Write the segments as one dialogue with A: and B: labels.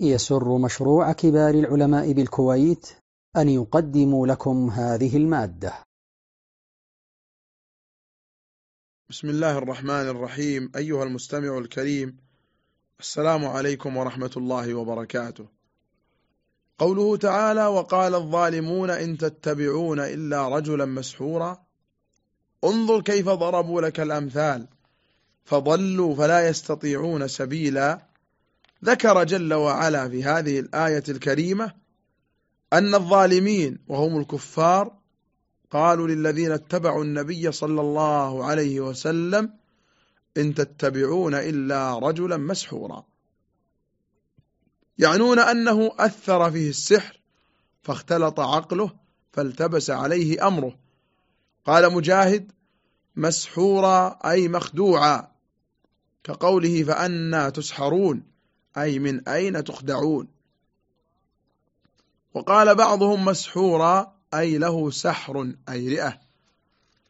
A: يسر مشروع كبار العلماء بالكويت أن يقدم لكم هذه المادة.
B: بسم الله الرحمن الرحيم. أيها المستمع الكريم السلام عليكم ورحمة الله وبركاته. قوله تعالى وقال الظالمون إن تتبعون إلا رجلا مسحورا انظر كيف ضربوا لك الأمثال. فضلوا فلا يستطيعون سبيلا. ذكر جل وعلا في هذه الآية الكريمة أن الظالمين وهم الكفار قالوا للذين اتبعوا النبي صلى الله عليه وسلم إن تتبعون إلا رجلا مسحورا. يعنون أنه أثر فيه السحر فاختلط عقله فالتبس عليه أمره. قال مجاهد مسحورا أي مخدوعا كقوله فأنا تسحرون. أي من أين تخدعون؟ وقال بعضهم مسحورا أي له سحر أي رئة.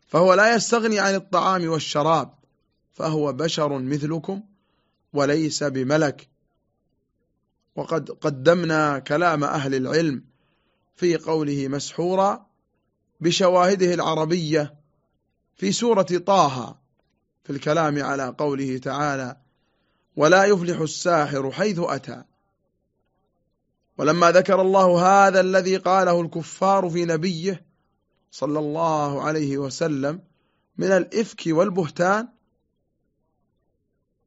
B: فهو لا يستغني عن الطعام والشراب فهو بشر مثلكم وليس بملك. وقد قدمنا كلام أهل العلم في قوله مسحورا بشواهده العربية في سورة طه في الكلام على قوله تعالى ولا يفلح الساحر حيث أتى. ولما ذكر الله هذا الذي قاله الكفار في نبيه صلى الله عليه وسلم من الإفك والبهتان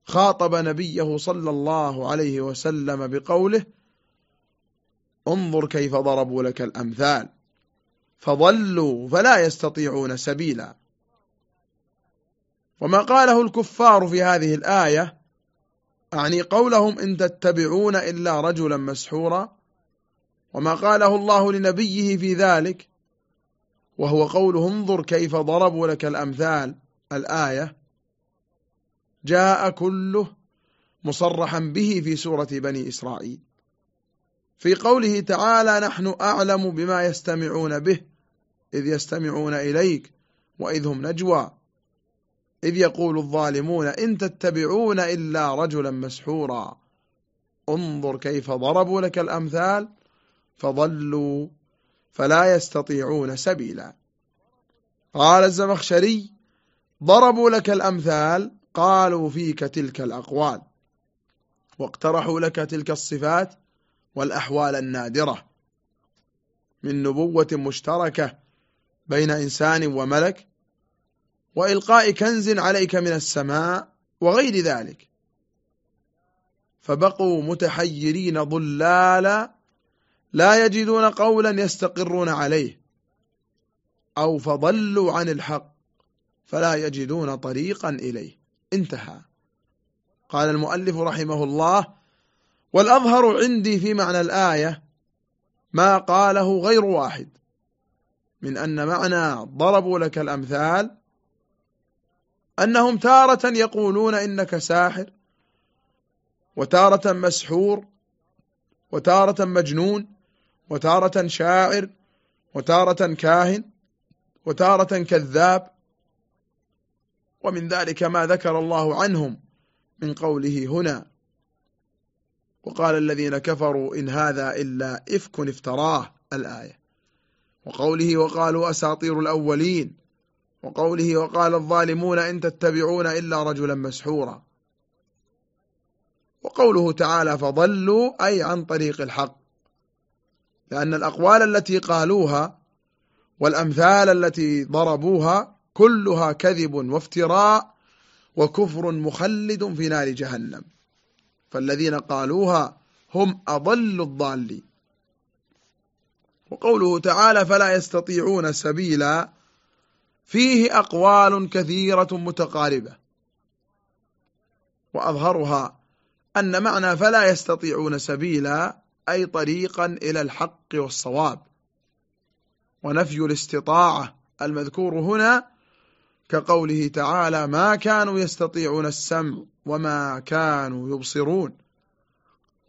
B: خاطب نبيه صلى الله عليه وسلم بقوله انظر كيف ضربوا لك الأمثال فضلوا فلا يستطيعون سبيلا. وما قاله الكفار في هذه الآية أعني قولهم إن تتبعون إلا رجلا مسحورا وما قاله الله لنبيه في ذلك وهو قوله انظر كيف ضربوا لك الأمثال الآية جاء كله مصرحا به في سورة بني إسرائيل. في قوله تعالى نحن أعلم بما يستمعون به إذ يستمعون إليك وإذ هم نجوى. إذ يقول الظالمون إن تتبعون إلا رجلا مسحورا. انظر كيف ضربوا لك الأمثال فضلوا فلا يستطيعون سبيلا. قال الزمخشري ضربوا لك الأمثال قالوا فيك تلك الأقوال واقترحوا لك تلك الصفات والأحوال النادرة من نبوة مشتركة بين إنسان وملك وإلقاء كنز عليك من السماء وغير ذلك. فبقوا متحيرين ضلالا لا يجدون قولا يستقرون عليه أو فضلوا عن الحق فلا يجدون طريقا إليه. انتهى. قال المؤلف رحمه الله والأظهر عندي في معنى الآية ما قاله غير واحد من أن معنى ضربوا لك الأمثال أنهم تارة يقولون إنك ساحر وتارة مسحور وتارة مجنون وتارة شاعر وتارة كاهن وتارة كذاب ومن ذلك ما ذكر الله عنهم من قوله هنا وقال الذين كفروا إن هذا إلا إفك افتراه الآية وقوله وقالوا أساطير الأولين وقوله وقال الظالمون إن تتبعون إلا رجلا مسحورا. وقوله تعالى فضلوا أي عن طريق الحق. لأن الأقوال التي قالوها والأمثال التي ضربوها كلها كذب وافتراء وكفر مخلد في نار جهنم. فالذين قالوها هم أضل الضالين. وقوله تعالى فلا يستطيعون سبيلا فيه أقوال كثيرة متقاربة. وأظهرها أن معنى فلا يستطيعون سبيلا أي طريقا إلى الحق والصواب. ونفي الاستطاعة المذكور هنا كقوله تعالى ما كانوا يستطيعون السمع وما كانوا يبصرون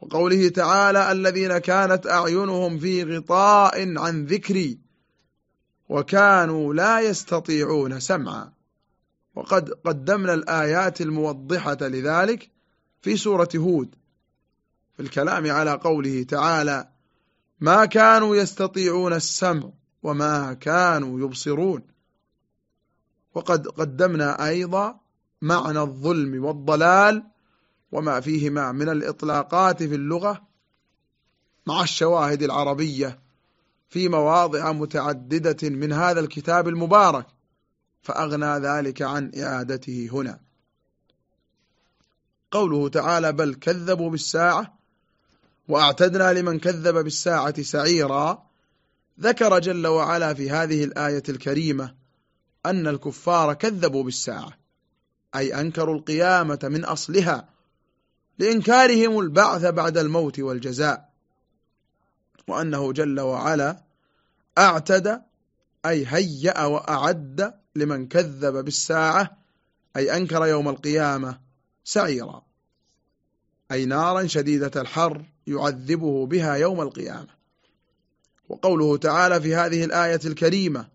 B: وقوله تعالى الذين كانت أعينهم في غطاء عن ذكري وكانوا لا يستطيعون سمعا. وقد قدمنا الآيات الموضحة لذلك في سورة هود في الكلام على قوله تعالى ما كانوا يستطيعون السمع وما كانوا يبصرون وقد قدمنا أيضا معنى الظلم والضلال وما فيهما من الإطلاقات في اللغة مع الشواهد العربية في مواضع متعددة من هذا الكتاب المبارك فأغنى ذلك عن إعادته هنا. قوله تعالى بل كذبوا بالساعة وأعتدنا لمن كذب بالساعة سعيرا. ذكر جل وعلا في هذه الآية الكريمة أن الكفار كذبوا بالساعة أي أنكروا القيامة من أصلها لإنكارهم البعث بعد الموت والجزاء. وأنه جل وعلا أعتد أي هيأ وأعد لمن كذب بالساعة أي أنكر يوم القيامة سعيرا أي نارا شديدة الحر يعذبه بها يوم القيامة. وقوله تعالى في هذه الآية الكريمة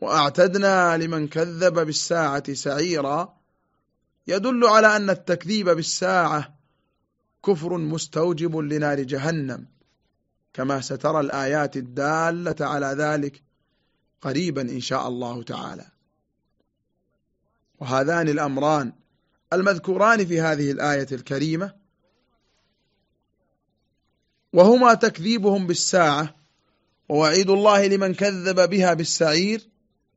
B: وأعتدنا لمن كذب بالساعة سعيرا يدل على أن التكذيب بالساعة كفر مستوجب لنار جهنم. كما سترى الآيات الدالة على ذلك قريبا إن شاء الله تعالى. وهذان الأمران المذكوران في هذه الآية الكريمة وهما تكذيبهم بالساعة ووعيد الله لمن كذب بها بالسعير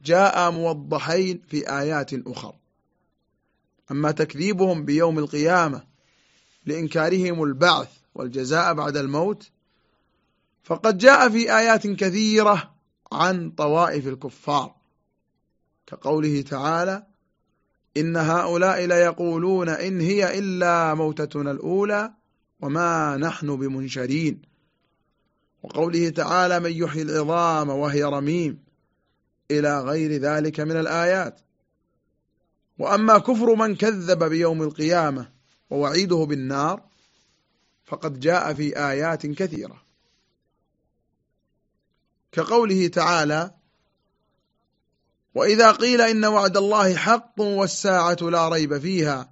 B: جاء موضحين في آيات أخرى أما تكذيبهم بيوم القيامة لإنكارهم البعث والجزاء بعد الموت فقد جاء في آيات كثيرة عن طوائف الكفار كقوله تعالى إن هؤلاء ليقولون إن هي إلا موتتنا الأولى وما نحن بمنشرين. وقوله تعالى من يحيي العظام وهي رميم إلى غير ذلك من الآيات. وأما كفر من كذب بيوم القيامة ووعيده بالنار فقد جاء في آيات كثيرة. كقوله تعالى وإذا قيل إن وعد الله حق والساعة لا ريب فيها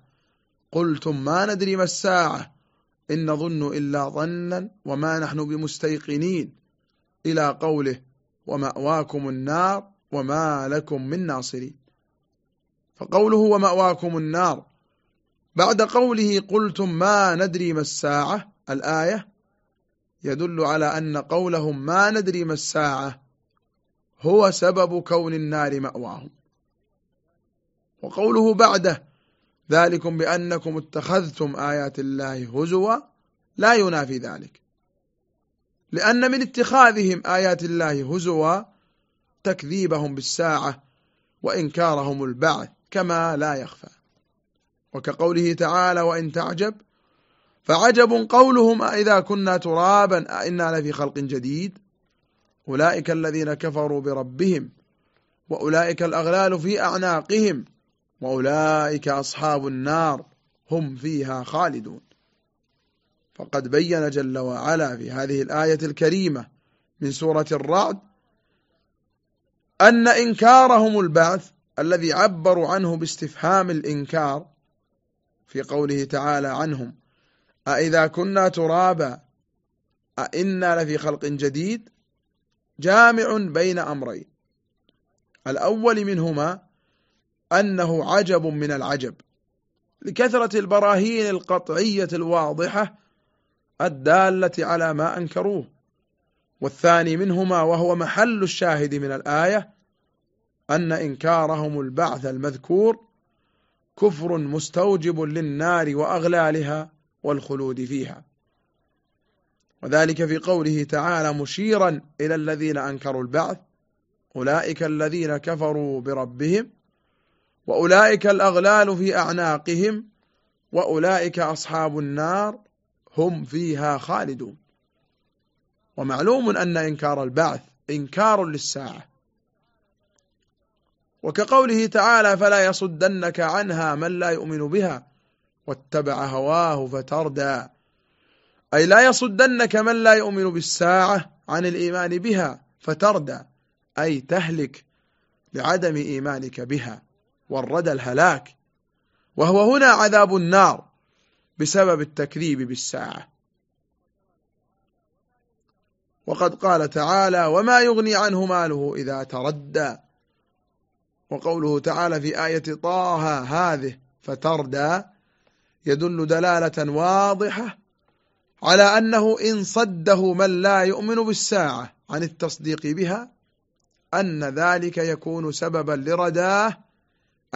B: قلتم ما ندري ما الساعة إن نظن إلا ظنا وما نحن بمستيقنين إلى قوله ومأواكم النار وما لكم من ناصرين. فقوله ومأواكم النار بعد قوله قلتم ما ندري ما الساعة الآية يدل على أن قولهم ما ندري ما الساعة هو سبب كون النار مأواهم. وقوله بعده ذلكم بأنكم اتخذتم آيات الله هزوا لا ينافي ذلك. لأن من اتخاذهم آيات الله هزوا تكذيبهم بالساعة وإنكارهم البعث كما لا يخفى. وكقوله تعالى وإن تعجب فعجب قولهم أئذا كنا ترابا أئنا لفي خلق جديد؟ أولئك الذين كفروا بربهم وأولئك الأغلال في أعناقهم وأولئك أصحاب النار هم فيها خالدون. فقد بين جل وعلا في هذه الآية الكريمة من سورة الرعد أن إنكارهم البعث الذي عبروا عنه باستفهام الإنكار في قوله تعالى عنهم أئذا كنا ترابا أئنا لفي خلق جديد جامع بين أمرين. الأول منهما أنه عجب من العجب. لكثرة البراهين القطعية الواضحة الدالة على ما أنكروه. والثاني منهما وهو محل الشاهد من الآية أن إنكارهم البعث المذكور كفر مستوجب للنار وأغلالها والخلود فيها. وذلك في قوله تعالى مشيرا إلى الذين أنكروا البعث أولئك الذين كفروا بربهم وأولئك الأغلال في أعناقهم وأولئك أصحاب النار هم فيها خالدون. ومعلوم أن إنكار البعث إنكار للساعة. وكقوله تعالى فلا يصدنك عنها من لا يؤمن بها واتبع هواه فتردى. أي لا يصدنك من لا يؤمن بالساعة عن الإيمان بها فتردى. أي تهلك لعدم إيمانك بها والردى الهلاك. وهو هنا عذاب النار بسبب التكذيب بالساعة. وقد قال تعالى وما يغني عنه ماله إذا تردى. وقوله تعالى في آية طه هذه فتردى. يدل دلالة واضحة على أنه إن صده من لا يؤمن بالساعة عن التصديق بها أن ذلك يكون سببا لرداه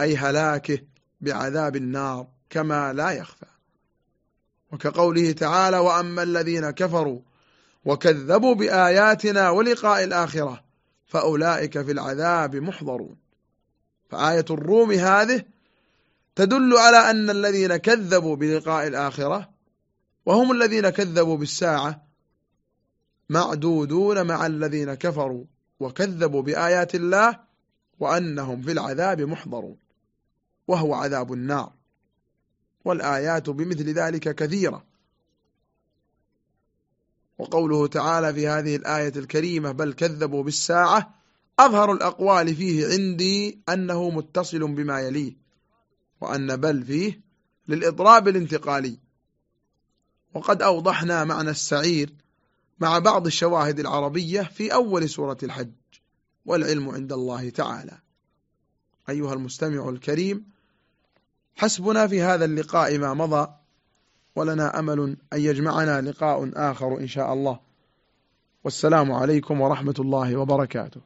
B: أي هلاكه بعذاب النار كما لا يخفى. وكقوله تعالى وأما الذين كفروا وكذبوا بآياتنا ولقاء الآخرة فأولئك في العذاب محضرون. فآية الروم هذه تدل على أن الذين كذبوا بلقاء الآخرة وهم الذين كذبوا بالساعة معدودون مع الذين كفروا وكذبوا بآيات الله وأنهم في العذاب محضرون وهو عذاب النار والآيات بمثل ذلك كثيرة وقوله تعالى في هذه الآية الكريمة بل كذبوا بالساعة أظهر الأقوال فيه عندي أنه متصل بما يليه وأن بل فيه للإضراب الانتقالي. وقد أوضحنا معنى السعير مع بعض الشواهد العربية في أول سورة الحج والعلم عند الله تعالى. أيها المستمع الكريم حسبنا في هذا اللقاء ما مضى ولنا أمل أن يجمعنا لقاء آخر إن شاء الله. والسلام عليكم ورحمة الله وبركاته.